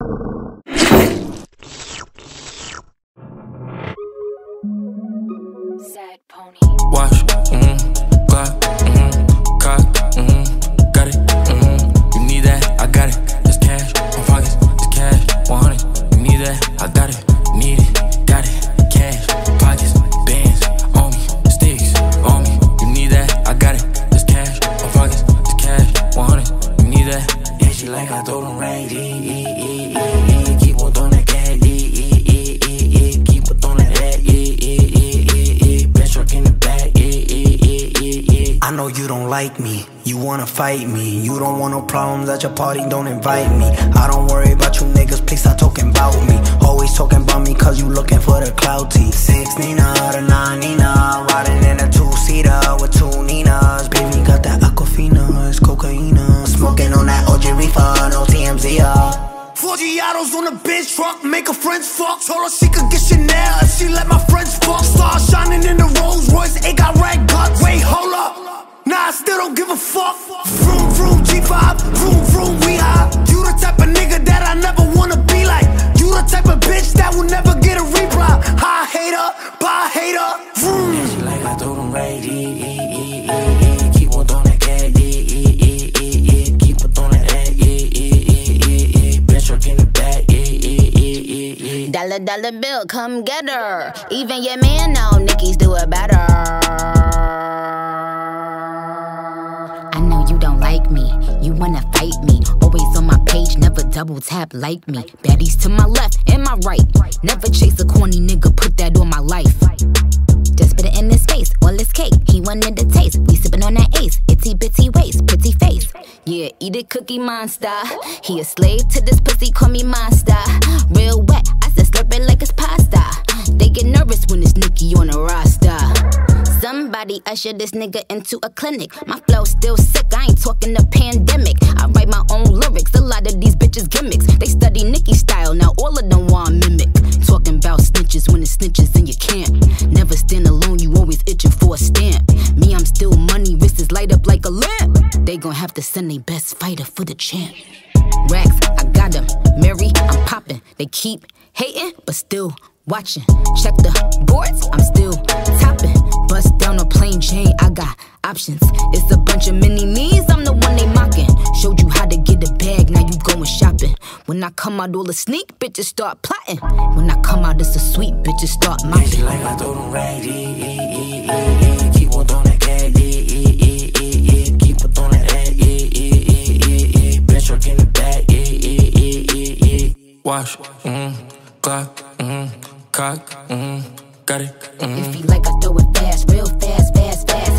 Sad pony. Watch, mm, mm, cock, mm, got it, mm, you need that, I got it, it's cash, my pockets, it's cash, 100, you need that, I got it, need it, got it, cash, pockets, bands, on me, sticks, on me, you need that, I got it, it's cash, it's cash, 100, you need that, yeah, she like I throw them I know you don't like me, you wanna fight me. You don't want no problems at your party, don't invite me. I don't worry about you niggas, please stop talking about me. Always talking about me cause you looking for the clout. Six Nina, the Four on a bench truck, make her friends fuck. Told her she could get Chanel if she let my friends fuck. Stars shining in the Rolls Royce, it got red guts. Wait, hold up. Nah, I still don't give a fuck. Vroom, vroom, G5, vroom, vroom, we high. You the type of nigga that I never wanna be like. You the type of bitch that will never get a reply. High hater, bye hater, vroom. She like I throw them right, Dollar dollar bill, come get her. Even your man know Nicki's do it better. I know you don't like me, you wanna fight me. Always on my page, never double tap like me. Baddies to my left and my right. Never chase a corny nigga, put that on my life. Just put it in his face, all his cake. He wanted the taste. We sippin' on that ace, itty bitty waist, pretty face. Yeah, eat it, cookie monster. He a slave to this pussy, call me monster. Real wet, Usher this nigga into a clinic. My flow still sick, I ain't talking the pandemic. I write my own lyrics, a lot of these bitches gimmicks. They study Nicki style, now all of them want mimic. Talking about snitches when it's snitches in your camp. Never stand alone, you always itching for a stamp. Me, I'm still money, wrists light up like a lamp. They gon' have to send their best fighter for the champ. Racks, I got them. Mary, I'm popping. They keep hating, but still watching. Check the boards, I'm still options. It's a bunch of mini me's, I'm the one they mocking. Showed you how to get a bag, now you going shopping. When I come out, all the sneak bitches start plotting. When I come out, it's a sweet bitches start She mopping. like I throw them right, yeah, yeah, yeah, yeah, yeah. Keep on throwing that cash, yeah, yeah, yeah, yeah, yeah. Keep on throwing that, yeah, yeah, yeah, yeah, yeah. Best truck in the back, yeah, yeah, yeah, yeah, yeah. Watch, mm, Glock, mm, cock, mm, got it, mm. If he like, I throw it fast, real fast, fast, fast.